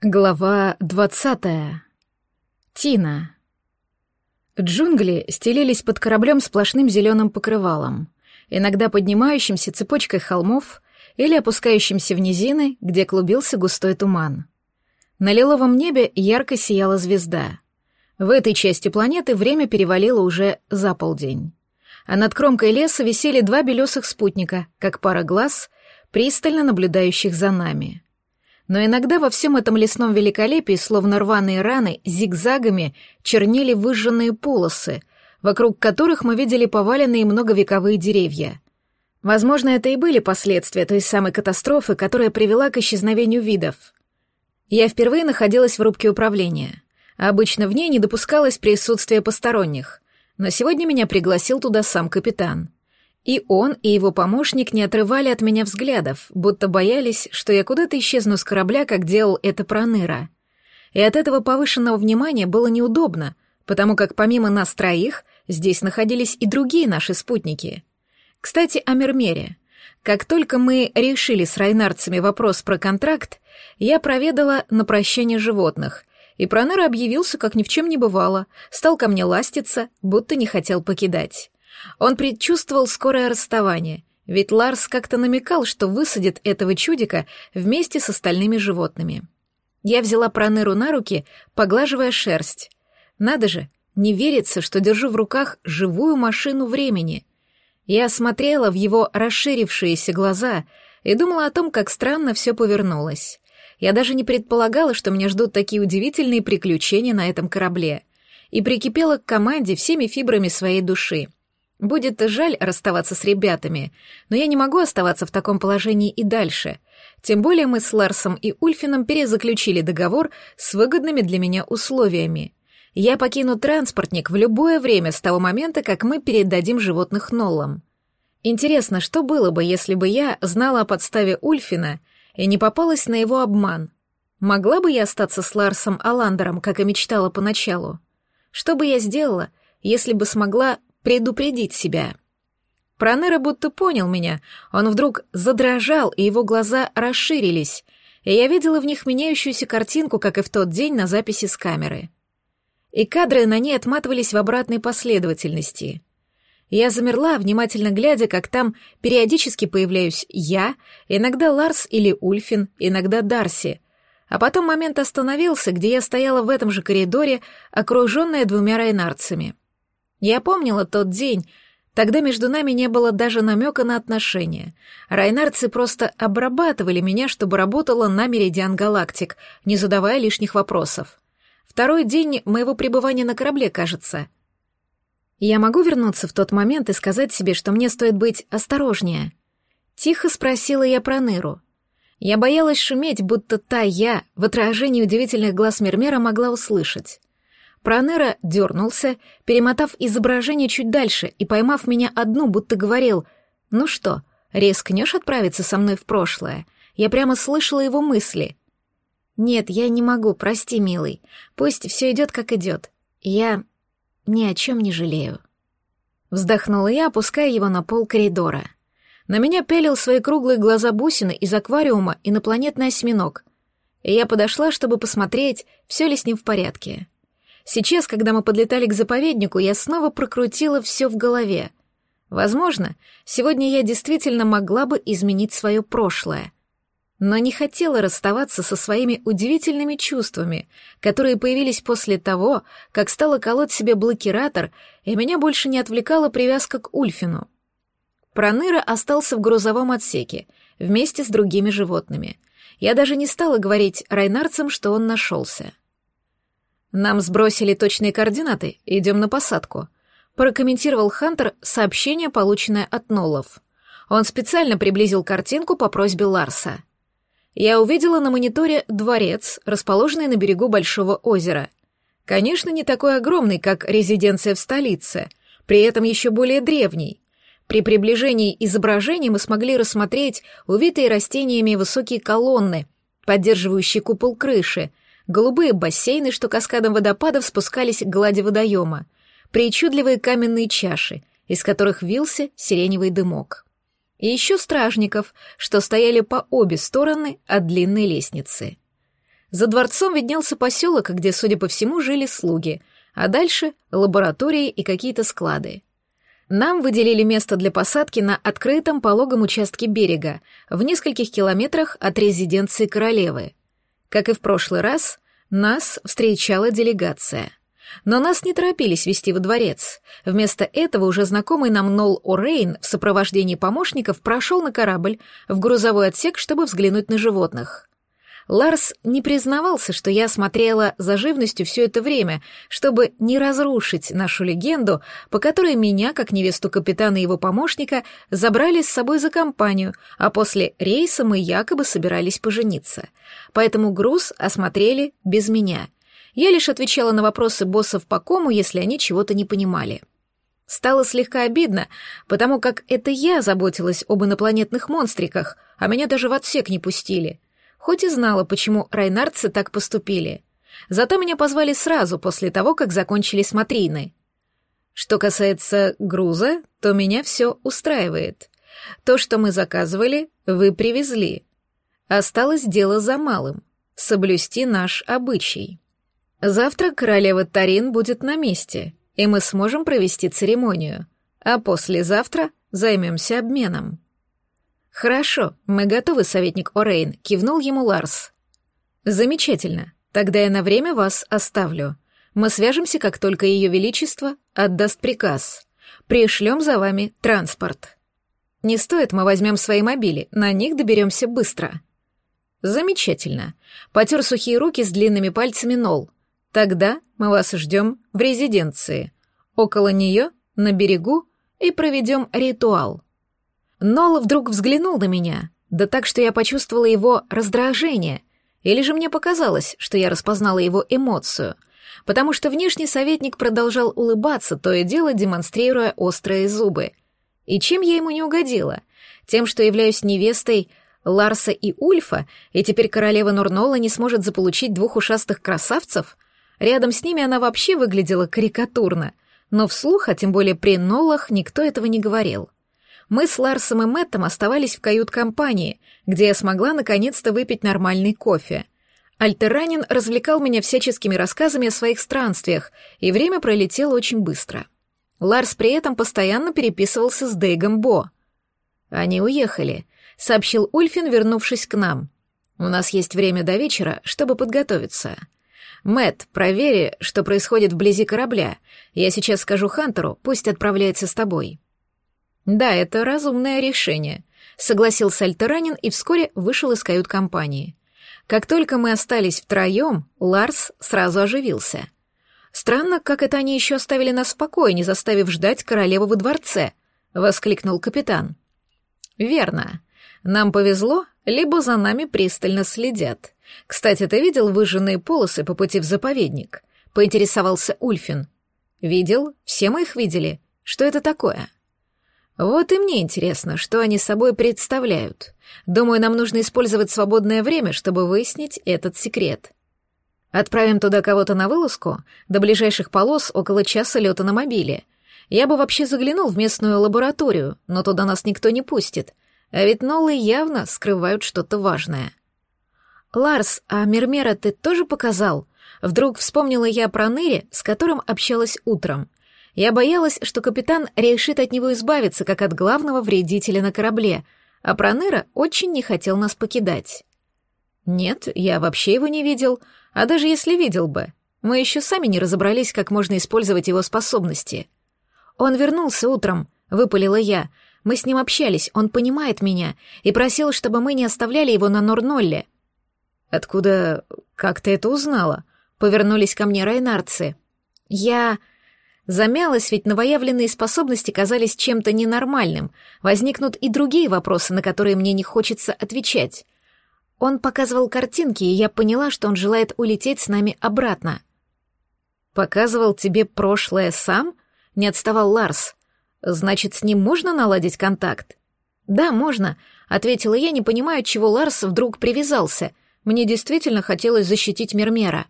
Глава двадцатая. Тина. Джунгли стелились под кораблем сплошным зеленым покрывалом, иногда поднимающимся цепочкой холмов или опускающимся в низины, где клубился густой туман. На лиловом небе ярко сияла звезда. В этой части планеты время перевалило уже за полдень. А над кромкой леса висели два белесых спутника, как пара глаз, пристально наблюдающих за нами — но иногда во всем этом лесном великолепии, словно рваные раны, зигзагами чернели выжженные полосы, вокруг которых мы видели поваленные многовековые деревья. Возможно, это и были последствия той самой катастрофы, которая привела к исчезновению видов. Я впервые находилась в рубке управления. Обычно в ней не допускалось присутствия посторонних, но сегодня меня пригласил туда сам капитан — и он, и его помощник не отрывали от меня взглядов, будто боялись, что я куда-то исчезну с корабля, как делал это Проныра. И от этого повышенного внимания было неудобно, потому как помимо нас троих здесь находились и другие наши спутники. Кстати, о Мермере. Как только мы решили с райнарцами вопрос про контракт, я проведала на прощание животных, и Пронер объявился, как ни в чем не бывало, стал ко мне ластиться, будто не хотел покидать. Он предчувствовал скорое расставание, ведь Ларс как-то намекал, что высадит этого чудика вместе с остальными животными. Я взяла Проныру на руки, поглаживая шерсть. Надо же, не верится, что держу в руках живую машину времени. Я смотрела в его расширившиеся глаза и думала о том, как странно все повернулось. Я даже не предполагала, что меня ждут такие удивительные приключения на этом корабле. И прикипела к команде всеми фибрами своей души — Будет жаль расставаться с ребятами, но я не могу оставаться в таком положении и дальше. Тем более мы с Ларсом и Ульфином перезаключили договор с выгодными для меня условиями. Я покину транспортник в любое время с того момента, как мы передадим животных Ноллам. Интересно, что было бы, если бы я знала о подставе Ульфина и не попалась на его обман? Могла бы я остаться с Ларсом Аландером, как и мечтала поначалу? Что бы я сделала, если бы смогла предупредить себя. Пронера будто понял меня. Он вдруг задрожал, и его глаза расширились, и я видела в них меняющуюся картинку, как и в тот день на записи с камеры. И кадры на ней отматывались в обратной последовательности. Я замерла, внимательно глядя, как там периодически появляюсь я, иногда Ларс или Ульфин, иногда Дарси. А потом момент остановился, где я стояла в этом же коридоре, окруженная двумя райнарцами — я помнила тот день, Тогда между нами не было даже намека на отношения. Райнарцы просто обрабатывали меня, чтобы работала на Меридиан Галактик, не задавая лишних вопросов. Второй день моего пребывания на корабле, кажется. Я могу вернуться в тот момент и сказать себе, что мне стоит быть осторожнее. Тихо спросила я про Ныру. Я боялась шуметь, будто та я в отражении удивительных глаз Мермера могла услышать. Пронера дернулся, перемотав изображение чуть дальше и поймав меня одну, будто говорил «Ну что, рискнешь отправиться со мной в прошлое?» Я прямо слышала его мысли. «Нет, я не могу, прости, милый. Пусть все идет, как идет. Я ни о чем не жалею». Вздохнула я, опуская его на пол коридора. На меня пелил свои круглые глаза бусины из аквариума инопланетный осьминог. И я подошла, чтобы посмотреть, все ли с ним в порядке. Сейчас, когда мы подлетали к заповеднику, я снова прокрутила все в голове. Возможно, сегодня я действительно могла бы изменить свое прошлое. Но не хотела расставаться со своими удивительными чувствами, которые появились после того, как стала колоть себе блокиратор, и меня больше не отвлекала привязка к Ульфину. Проныра остался в грузовом отсеке, вместе с другими животными. Я даже не стала говорить райнарцам, что он нашелся. «Нам сбросили точные координаты, идем на посадку», прокомментировал Хантер сообщение, полученное от Ноллов. Он специально приблизил картинку по просьбе Ларса. Я увидела на мониторе дворец, расположенный на берегу Большого озера. Конечно, не такой огромный, как резиденция в столице, при этом еще более древний. При приближении изображения мы смогли рассмотреть увитые растениями высокие колонны, поддерживающие купол крыши, голубые бассейны, что каскадом водопадов спускались к глади водоема, причудливые каменные чаши, из которых вился сиреневый дымок. И еще стражников, что стояли по обе стороны от длинной лестницы. За дворцом виднелся поселок, где, судя по всему, жили слуги, а дальше — лаборатории и какие-то склады. Нам выделили место для посадки на открытом пологом участке берега, в нескольких километрах от резиденции королевы. Как и в прошлый раз, нас встречала делегация. Но нас не торопились вести во дворец. Вместо этого уже знакомый нам Нол О'Рейн в сопровождении помощников прошел на корабль в грузовой отсек, чтобы взглянуть на животных. Ларс не признавался, что я смотрела за живностью все это время, чтобы не разрушить нашу легенду, по которой меня, как невесту капитана и его помощника, забрали с собой за компанию, а после рейса мы якобы собирались пожениться. Поэтому груз осмотрели без меня. Я лишь отвечала на вопросы боссов по кому, если они чего-то не понимали. Стало слегка обидно, потому как это я заботилась об инопланетных монстриках, а меня даже в отсек не пустили — хоть и знала, почему райнардцы так поступили. Зато меня позвали сразу после того, как закончили смотрины. Что касается груза, то меня все устраивает. То, что мы заказывали, вы привезли. Осталось дело за малым — соблюсти наш обычай. Завтра королева Тарин будет на месте, и мы сможем провести церемонию, а послезавтра займемся обменом. «Хорошо, мы готовы, советник Орейн», — кивнул ему Ларс. «Замечательно. Тогда я на время вас оставлю. Мы свяжемся, как только Ее Величество отдаст приказ. Пришлем за вами транспорт. Не стоит, мы возьмем свои мобили, на них доберемся быстро». «Замечательно». Потер сухие руки с длинными пальцами Нол. «Тогда мы вас ждем в резиденции. Около нее, на берегу, и проведем ритуал». Нол вдруг взглянул на меня, да так, что я почувствовала его раздражение, или же мне показалось, что я распознала его эмоцию, потому что внешний советник продолжал улыбаться, то и дело демонстрируя острые зубы. И чем я ему не угодила? Тем, что являюсь невестой Ларса и Ульфа, и теперь королева Нурнола не сможет заполучить двух ушастых красавцев? Рядом с ними она вообще выглядела карикатурно, но вслух, а тем более при Нолах, никто этого не говорил. — мы с Ларсом и Мэттом оставались в кают-компании, где я смогла наконец-то выпить нормальный кофе. Альтеранин развлекал меня всяческими рассказами о своих странствиях, и время пролетело очень быстро. Ларс при этом постоянно переписывался с Дейгом Бо. «Они уехали», — сообщил Ульфин, вернувшись к нам. «У нас есть время до вечера, чтобы подготовиться». Мэт, провери, что происходит вблизи корабля. Я сейчас скажу Хантеру, пусть отправляется с тобой. «Да, это разумное решение», — согласился Альтеранин и вскоре вышел из кают-компании. Как только мы остались втроем, Ларс сразу оживился. «Странно, как это они еще оставили нас в покое, не заставив ждать королеву во дворце», — воскликнул капитан. «Верно. Нам повезло, либо за нами пристально следят. Кстати, ты видел выжженные полосы по пути в заповедник?» — поинтересовался Ульфин. «Видел? Все мы их видели. Что это такое?» Вот и мне интересно, что они собой представляют. Думаю, нам нужно использовать свободное время, чтобы выяснить этот секрет. Отправим туда кого-то на вылазку, до ближайших полос около часа лета на мобиле. Я бы вообще заглянул в местную лабораторию, но туда нас никто не пустит. А ведь Ноллы явно скрывают что-то важное. «Ларс, а Мермера ты тоже показал?» Вдруг вспомнила я про Ныри, с которым общалась утром. Я боялась, что капитан решит от него избавиться, как от главного вредителя на корабле, а Проныра очень не хотел нас покидать. Нет, я вообще его не видел, а даже если видел бы, мы еще сами не разобрались, как можно использовать его способности. Он вернулся утром, выпалила я. Мы с ним общались, он понимает меня и просил, чтобы мы не оставляли его на Норнолле. Откуда... как ты это узнала? Повернулись ко мне райнарцы. Я... Замялась, ведь новоявленные способности казались чем-то ненормальным. Возникнут и другие вопросы, на которые мне не хочется отвечать. Он показывал картинки, и я поняла, что он желает улететь с нами обратно. «Показывал тебе прошлое сам?» — не отставал Ларс. «Значит, с ним можно наладить контакт?» «Да, можно», — ответила я, не понимая, чего Ларс вдруг привязался. Мне действительно хотелось защитить Мермера.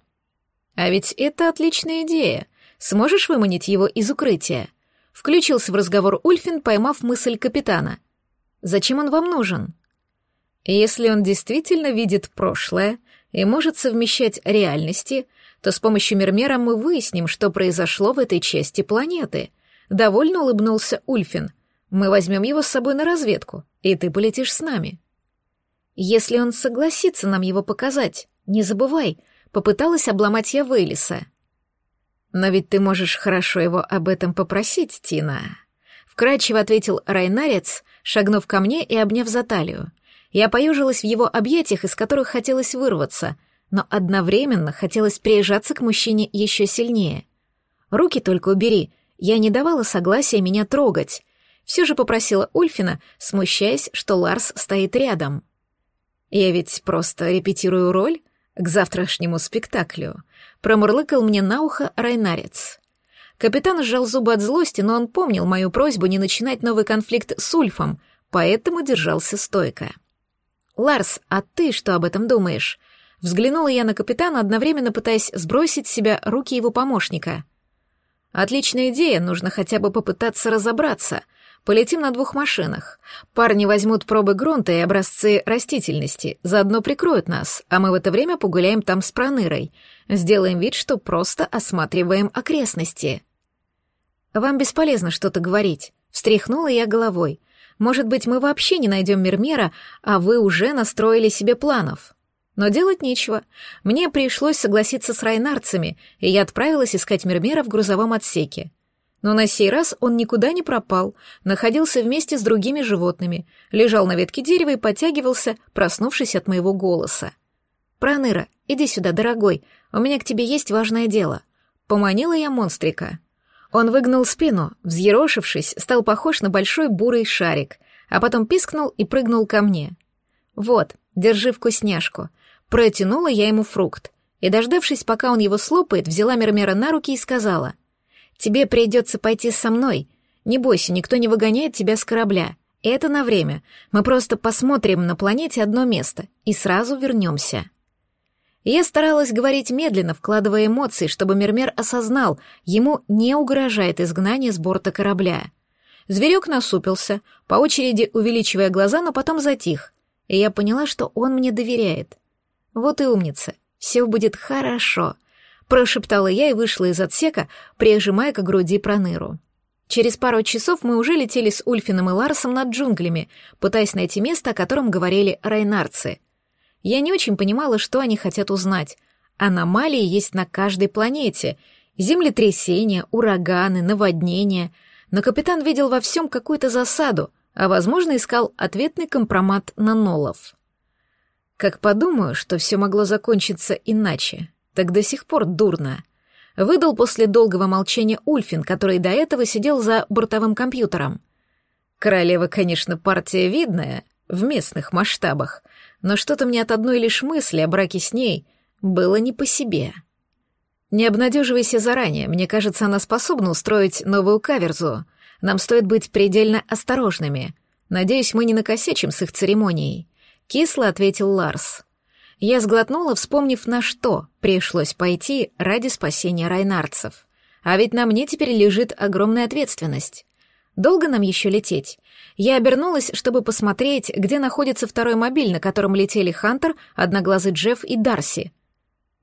«А ведь это отличная идея», Сможешь выманить его из укрытия?» Включился в разговор Ульфин, поймав мысль капитана. «Зачем он вам нужен?» «Если он действительно видит прошлое, и может совмещать реальности, то с помощью Мермера мы выясним, что произошло в этой части планеты. Довольно улыбнулся Ульфин. Мы возьмем его с собой на разведку, и ты полетишь с нами. Если он согласится нам его показать, не забывай, попыталась обломать я Вейлиса. Но ведь ты можешь хорошо его об этом попросить, Тина. Вкрадчиво ответил Райнарец, шагнув ко мне и обняв за талию. Я поюжилась в его объятиях, из которых хотелось вырваться, но одновременно хотелось прижаться к мужчине еще сильнее. «Руки только убери», я не давала согласия меня трогать. Все же попросила Ульфина, смущаясь, что Ларс стоит рядом. «Я ведь просто репетирую роль к завтрашнему спектаклю», — промурлыкал мне на ухо Райнарец. Капитан сжал зубы от злости, но он помнил мою просьбу не начинать новый конфликт с Ульфом, поэтому держался стойко. «Ларс, а ты что об этом думаешь?» Взглянула я на капитана, одновременно пытаясь сбросить с себя руки его помощника. «Отличная идея, нужно хотя бы попытаться разобраться. Полетим на двух машинах. Парни возьмут пробы грунта и образцы растительности, заодно прикроют нас, а мы в это время погуляем там с Пронырой. Сделаем вид, что просто осматриваем окрестности». «Вам бесполезно что-то говорить», — встряхнула я головой. Может быть, мы вообще не найдем Мермера, а вы уже настроили себе планов. Но делать нечего. Мне пришлось согласиться с райнарцами, и я отправилась искать Мермера в грузовом отсеке. Но на сей раз он никуда не пропал, находился вместе с другими животными, лежал на ветке дерева и подтягивался, проснувшись от моего голоса. «Проныра, иди сюда, дорогой, у меня к тебе есть важное дело». Поманила я монстрика. Он выгнул спину, взъерошившись, стал похож на большой бурый шарик, а потом пискнул и прыгнул ко мне. «Вот, держи вкусняшку». Протянула я ему фрукт, и, дождавшись, пока он его слопает, взяла Мермера на руки и сказала, «Тебе придется пойти со мной. Не бойся, никто не выгоняет тебя с корабля. Это на время. Мы просто посмотрим на планете одно место и сразу вернемся». Я старалась говорить медленно, вкладывая эмоции, чтобы Мермер осознал, ему не угрожает изгнание с борта корабля. Зверек насупился, по очереди увеличивая глаза, но потом затих, и я поняла, что он мне доверяет. «Вот и умница, все будет хорошо», — прошептала я и вышла из отсека, прижимая к груди проныру. Через пару часов мы уже летели с Ульфином и Ларсом над джунглями, пытаясь найти место, о котором говорили райнарцы — я не очень понимала, что они хотят узнать. Аномалии есть на каждой планете. Землетрясения, ураганы, наводнения. Но капитан видел во всем какую-то засаду, а, возможно, искал ответный компромат на Нолов. Как подумаю, что все могло закончиться иначе, так до сих пор дурно. Выдал после долгого молчания Ульфин, который до этого сидел за бортовым компьютером. Королева, конечно, партия видная, в местных масштабах, но что-то мне от одной лишь мысли о браке с ней было не по себе. Не обнадеживайся заранее, мне кажется, она способна устроить новую каверзу. Нам стоит быть предельно осторожными. Надеюсь, мы не накосячим с их церемонией. Кисло ответил Ларс. Я сглотнула, вспомнив, на что пришлось пойти ради спасения райнарцев. А ведь на мне теперь лежит огромная ответственность. Долго нам еще лететь? Я обернулась, чтобы посмотреть, где находится второй мобиль, на котором летели Хантер, Одноглазый Джефф и Дарси.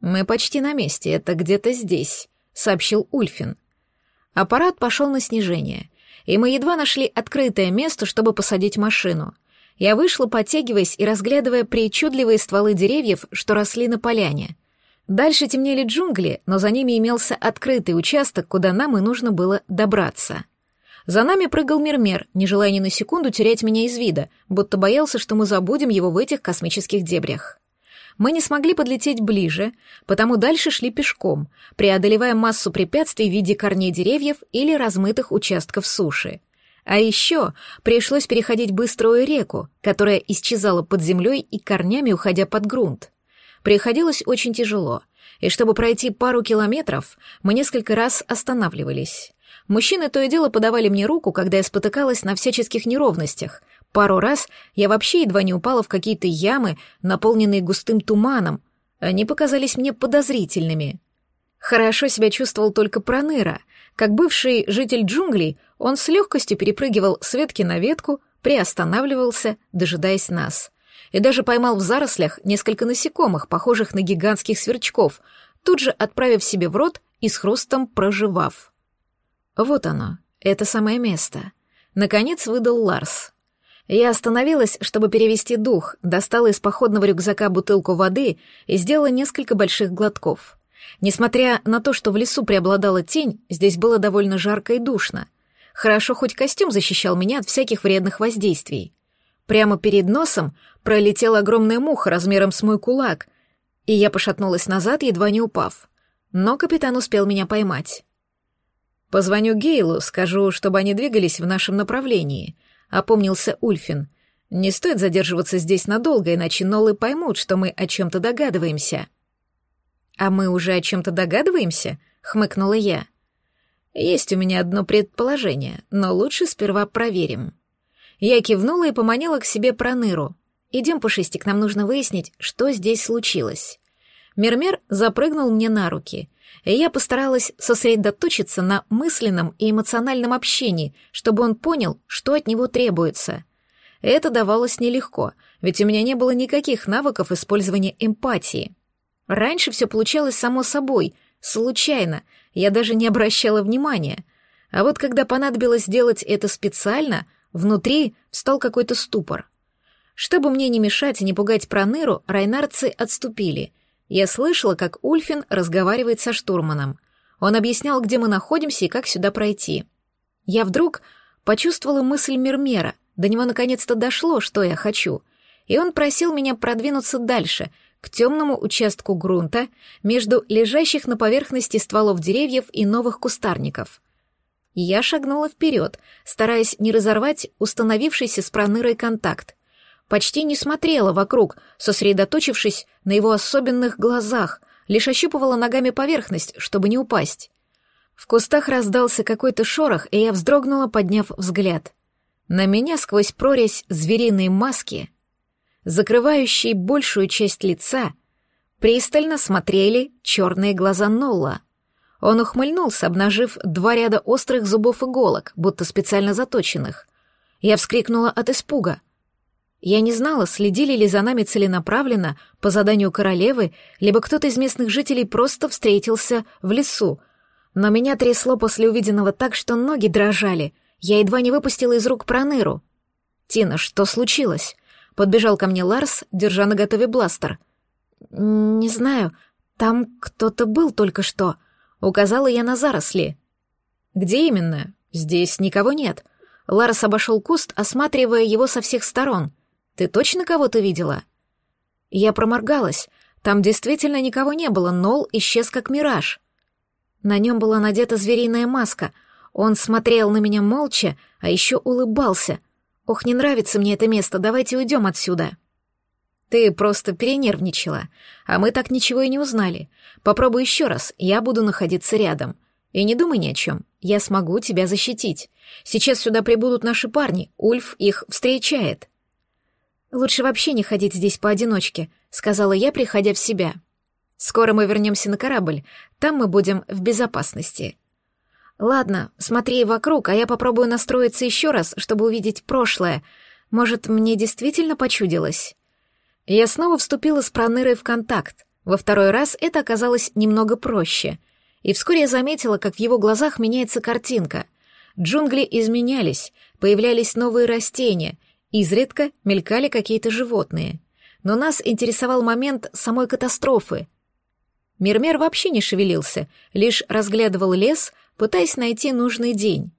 «Мы почти на месте, это где-то здесь», — сообщил Ульфин. Аппарат пошел на снижение, и мы едва нашли открытое место, чтобы посадить машину. Я вышла, подтягиваясь и разглядывая причудливые стволы деревьев, что росли на поляне. Дальше темнели джунгли, но за ними имелся открытый участок, куда нам и нужно было добраться. За нами прыгал Мермер, не желая ни на секунду терять меня из вида, будто боялся, что мы забудем его в этих космических дебрях. Мы не смогли подлететь ближе, потому дальше шли пешком, преодолевая массу препятствий в виде корней деревьев или размытых участков суши. А еще пришлось переходить быструю реку, которая исчезала под землей и корнями уходя под грунт. Приходилось очень тяжело, и чтобы пройти пару километров, мы несколько раз останавливались. Мужчины то и дело подавали мне руку, когда я спотыкалась на всяческих неровностях. Пару раз я вообще едва не упала в какие-то ямы, наполненные густым туманом. Они показались мне подозрительными. Хорошо себя чувствовал только Проныра. Как бывший житель джунглей, он с легкостью перепрыгивал с ветки на ветку, приостанавливался, дожидаясь нас. и даже поймал в зарослях несколько насекомых, похожих на гигантских сверчков, тут же отправив себе в рот и с хрустом проживав. Вот оно, это самое место. Наконец выдал Ларс. Я остановилась, чтобы перевести дух, достала из походного рюкзака бутылку воды и сделала несколько больших глотков. Несмотря на то, что в лесу преобладала тень, здесь было довольно жарко и душно. Хорошо, хоть костюм защищал меня от всяких вредных воздействий. Прямо перед носом пролетела огромная муха размером с мой кулак, и я пошатнулась назад, едва не упав. Но капитан успел меня поймать. «Позвоню Гейлу, скажу, чтобы они двигались в нашем направлении», — опомнился Ульфин. «Не стоит задерживаться здесь надолго, иначе Нолы поймут, что мы о чем-то догадываемся». «А мы уже о чем-то догадываемся?» — хмыкнула я. «Есть у меня одно предположение, но лучше сперва проверим». Я кивнула и поманила к себе Проныру. «Идем, Пушистик, нам нужно выяснить, что здесь случилось». Мермер запрыгнул мне на руки, и я постаралась сосредоточиться на мысленном и эмоциональном общении, чтобы он понял, что от него требуется. Это давалось нелегко, ведь у меня не было никаких навыков использования эмпатии. Раньше все получалось само собой, случайно, я даже не обращала внимания. А вот когда понадобилось делать это специально, внутри встал какой-то ступор. Чтобы мне не мешать и не пугать Проныру, райнарцы отступили — я слышала, как Ульфин разговаривает со штурманом. Он объяснял, где мы находимся и как сюда пройти. Я вдруг почувствовала мысль Мермера, до него наконец-то дошло, что я хочу, и он просил меня продвинуться дальше, к темному участку грунта между лежащих на поверхности стволов деревьев и новых кустарников. Я шагнула вперед, стараясь не разорвать установившийся с пронырой контакт почти не смотрела вокруг, сосредоточившись на его особенных глазах, лишь ощупывала ногами поверхность, чтобы не упасть. В кустах раздался какой-то шорох, и я вздрогнула, подняв взгляд. На меня сквозь прорезь звериной маски, закрывающей большую часть лица, пристально смотрели черные глаза Нолла. Он ухмыльнулся, обнажив два ряда острых зубов иголок, будто специально заточенных. Я вскрикнула от испуга. Я не знала, следили ли за нами целенаправленно по заданию королевы, либо кто-то из местных жителей просто встретился в лесу. Но меня трясло после увиденного так, что ноги дрожали. Я едва не выпустила из рук проныру. «Тина, что случилось?» Подбежал ко мне Ларс, держа на готове бластер. «Не знаю, там кто-то был только что», — указала я на заросли. «Где именно? Здесь никого нет». Ларс обошел куст, осматривая его со всех сторон — ты точно кого-то видела?» Я проморгалась. Там действительно никого не было, Нол исчез как мираж. На нем была надета звериная маска. Он смотрел на меня молча, а еще улыбался. «Ох, не нравится мне это место, давайте уйдем отсюда». «Ты просто перенервничала, а мы так ничего и не узнали. Попробуй еще раз, я буду находиться рядом. И не думай ни о чем, я смогу тебя защитить. Сейчас сюда прибудут наши парни, Ульф их встречает». «Лучше вообще не ходить здесь поодиночке», — сказала я, приходя в себя. «Скоро мы вернемся на корабль, там мы будем в безопасности». «Ладно, смотри вокруг, а я попробую настроиться еще раз, чтобы увидеть прошлое. Может, мне действительно почудилось?» Я снова вступила с Пронырой в контакт. Во второй раз это оказалось немного проще. И вскоре я заметила, как в его глазах меняется картинка. Джунгли изменялись, появлялись новые растения, Изредка мелькали какие-то животные. Но нас интересовал момент самой катастрофы. Мирмер вообще не шевелился, лишь разглядывал лес, пытаясь найти нужный день.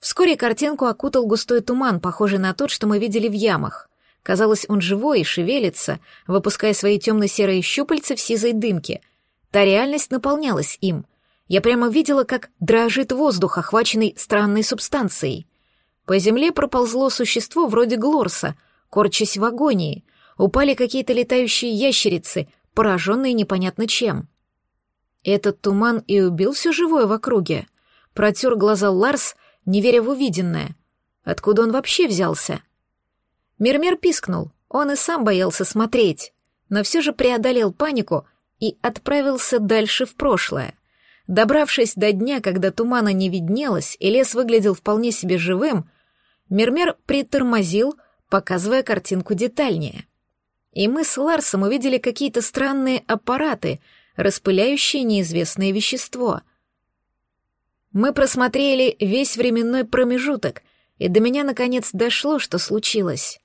Вскоре картинку окутал густой туман, похожий на тот, что мы видели в ямах. Казалось, он живой и шевелится, выпуская свои темно-серые щупальца в сизой дымке. Та реальность наполнялась им. Я прямо видела, как дрожит воздух, охваченный странной субстанцией. По земле проползло существо вроде Глорса, корчась в агонии. Упали какие-то летающие ящерицы, пораженные непонятно чем. Этот туман и убил все живое в округе. Протер глаза Ларс, не веря в увиденное. Откуда он вообще взялся? Мирмер пискнул, он и сам боялся смотреть, но все же преодолел панику и отправился дальше в прошлое. Добравшись до дня, когда тумана не виднелось и лес выглядел вполне себе живым, Мермер притормозил, показывая картинку детальнее. и мы с Ларсом увидели какие-то странные аппараты, распыляющие неизвестное вещество. Мы просмотрели весь временной промежуток, и до меня наконец дошло, что случилось.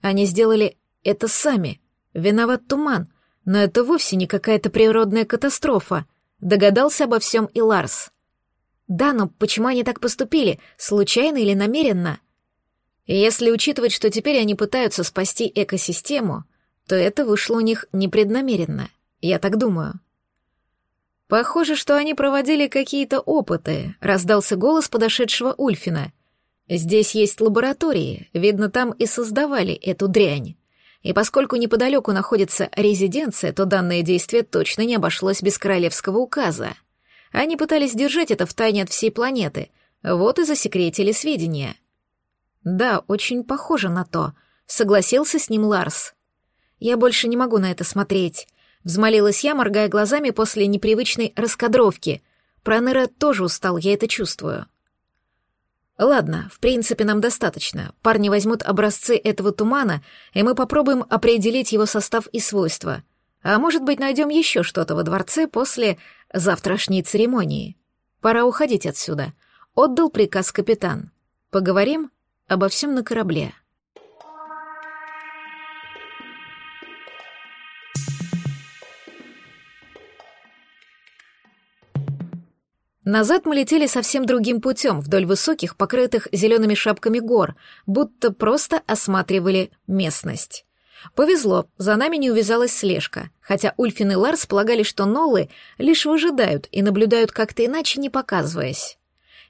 Они сделали это сами. Виноват туман, но это вовсе не какая-то природная катастрофа. Догадался обо всем и Ларс. Да, но почему они так поступили, случайно или намеренно? если учитывать, что теперь они пытаются спасти экосистему, то это вышло у них непреднамеренно, я так думаю. Похоже, что они проводили какие-то опыты, раздался голос подошедшего Ульфина. Здесь есть лаборатории, видно, там и создавали эту дрянь. И поскольку неподалеку находится резиденция, то данное действие точно не обошлось без королевского указа. Они пытались держать это в тайне от всей планеты, вот и засекретили сведения. Да, очень похоже на то, согласился с ним Ларс. Я больше не могу на это смотреть. Взмолилась я, моргая глазами после непривычной раскадровки. Пронера тоже устал, я это чувствую. Ладно, в принципе, нам достаточно. Парни возьмут образцы этого тумана, и мы попробуем определить его состав и свойства. А может быть, найдем еще что-то во дворце после завтрашней церемонии. Пора уходить отсюда. Отдал приказ капитан. Поговорим обо всем на корабле. Назад мы летели совсем другим путем, вдоль высоких, покрытых зелеными шапками гор, будто просто осматривали местность. Повезло, за нами не увязалась слежка, хотя Ульфин и Ларс полагали, что Ноллы лишь выжидают и наблюдают как-то иначе, не показываясь.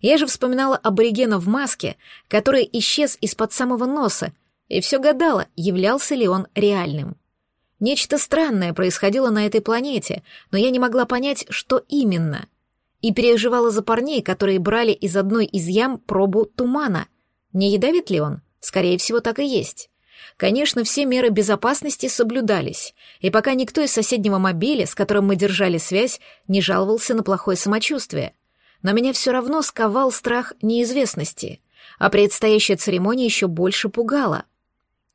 Я же вспоминала аборигена в маске, который исчез из-под самого носа, и все гадала, являлся ли он реальным. Нечто странное происходило на этой планете, но я не могла понять, что именно — и переживала за парней, которые брали из одной из ям пробу тумана. Не ядовит ли он? Скорее всего, так и есть. Конечно, все меры безопасности соблюдались, и пока никто из соседнего мобиля, с которым мы держали связь, не жаловался на плохое самочувствие. Но меня все равно сковал страх неизвестности, а предстоящая церемония еще больше пугала —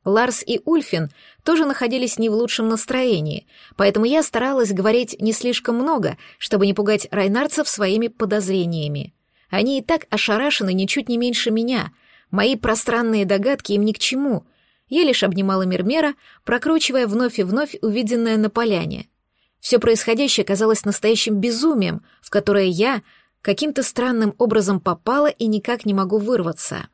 Ларс и Ульфин тоже находились не в лучшем настроении, поэтому я старалась говорить не слишком много, чтобы не пугать райнарцев своими подозрениями. Они и так ошарашены ничуть не меньше меня. Мои пространные догадки им ни к чему. Я лишь обнимала Мирмера, прокручивая вновь и вновь увиденное на поляне. Все происходящее казалось настоящим безумием, в которое я каким-то странным образом попала и никак не могу вырваться.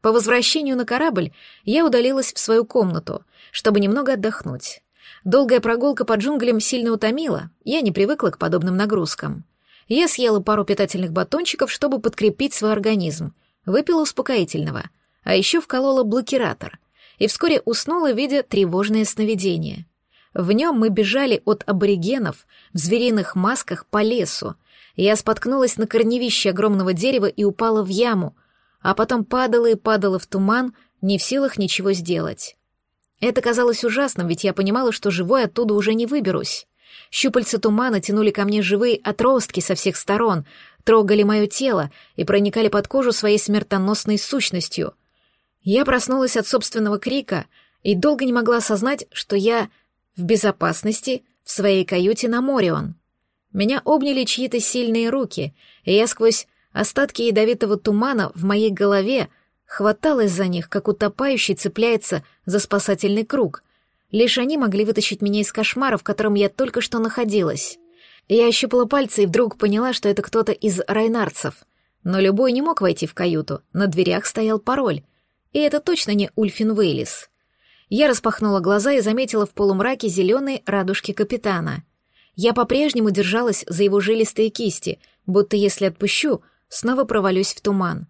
По возвращению на корабль я удалилась в свою комнату, чтобы немного отдохнуть. Долгая прогулка по джунглям сильно утомила, я не привыкла к подобным нагрузкам. Я съела пару питательных батончиков, чтобы подкрепить свой организм, выпила успокоительного, а еще вколола блокиратор, и вскоре уснула, видя тревожное сновидение. В нем мы бежали от аборигенов в звериных масках по лесу. Я споткнулась на корневище огромного дерева и упала в яму — а потом падала и падала в туман, не в силах ничего сделать. Это казалось ужасным, ведь я понимала, что живой оттуда уже не выберусь. Щупальца тумана тянули ко мне живые отростки со всех сторон, трогали мое тело и проникали под кожу своей смертоносной сущностью. Я проснулась от собственного крика и долго не могла осознать, что я в безопасности в своей каюте на Морион. Меня обняли чьи-то сильные руки, и я сквозь Остатки ядовитого тумана в моей голове хваталось за них, как утопающий цепляется за спасательный круг. Лишь они могли вытащить меня из кошмара, в котором я только что находилась. Я ощупала пальцы и вдруг поняла, что это кто-то из райнарцев. Но любой не мог войти в каюту, на дверях стоял пароль. И это точно не Ульфин Вейлис. Я распахнула глаза и заметила в полумраке зеленые радужки капитана. Я по-прежнему держалась за его жилистые кисти, будто если отпущу, снова провалюсь в туман.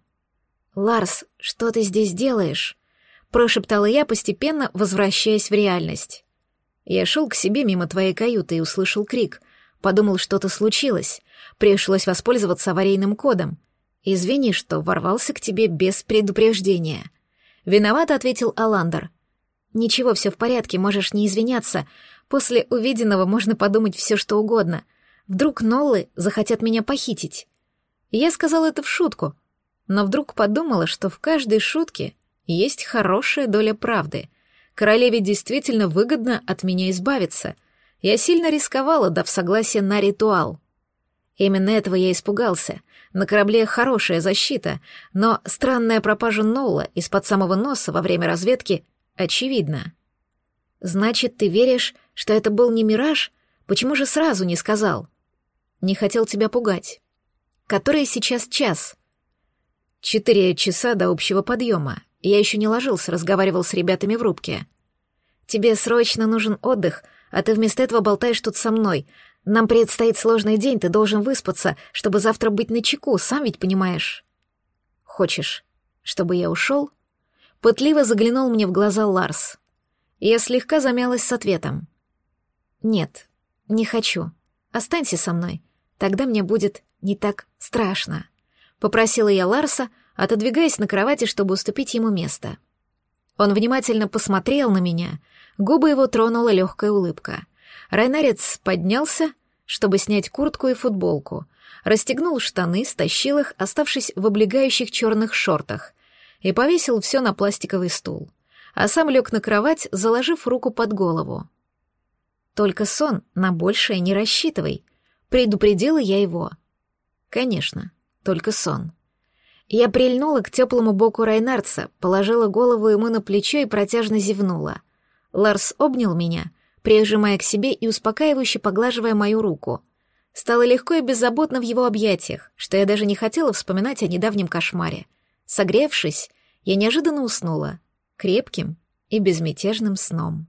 «Ларс, что ты здесь делаешь?» — прошептала я, постепенно возвращаясь в реальность. Я шел к себе мимо твоей каюты и услышал крик. Подумал, что-то случилось. Пришлось воспользоваться аварийным кодом. Извини, что ворвался к тебе без предупреждения. Виновато ответил Аландер. Ничего, все в порядке, можешь не извиняться. После увиденного можно подумать все, что угодно. Вдруг Ноллы захотят меня похитить. Я сказала это в шутку, но вдруг подумала, что в каждой шутке есть хорошая доля правды. Королеве действительно выгодно от меня избавиться. Я сильно рисковала, дав согласие на ритуал. Именно этого я испугался. На корабле хорошая защита, но странная пропажа Нолла из-под самого носа во время разведки очевидна. Значит, ты веришь, что это был не мираж? Почему же сразу не сказал? Не хотел тебя пугать. Который сейчас час? Четыре часа до общего подъема. Я еще не ложился, разговаривал с ребятами в рубке. Тебе срочно нужен отдых, а ты вместо этого болтаешь тут со мной. Нам предстоит сложный день, ты должен выспаться, чтобы завтра быть на чеку, сам ведь понимаешь. Хочешь, чтобы я ушел? Пытливо заглянул мне в глаза Ларс. Я слегка замялась с ответом. «Нет, не хочу. Останься со мной. Тогда мне будет не так страшно», — попросила я Ларса, отодвигаясь на кровати, чтобы уступить ему место. Он внимательно посмотрел на меня, губы его тронула легкая улыбка. Райнарец поднялся, чтобы снять куртку и футболку, расстегнул штаны, стащил их, оставшись в облегающих черных шортах, и повесил все на пластиковый стул а сам лег на кровать, заложив руку под голову. «Только сон, на большее не рассчитывай», — предупредила я его. «Конечно, только сон». Я прильнула к теплому боку Райнарца, положила голову ему на плечо и протяжно зевнула. Ларс обнял меня, прижимая к себе и успокаивающе поглаживая мою руку. Стало легко и беззаботно в его объятиях, что я даже не хотела вспоминать о недавнем кошмаре. Согревшись, я неожиданно уснула, крепким и безмятежным сном.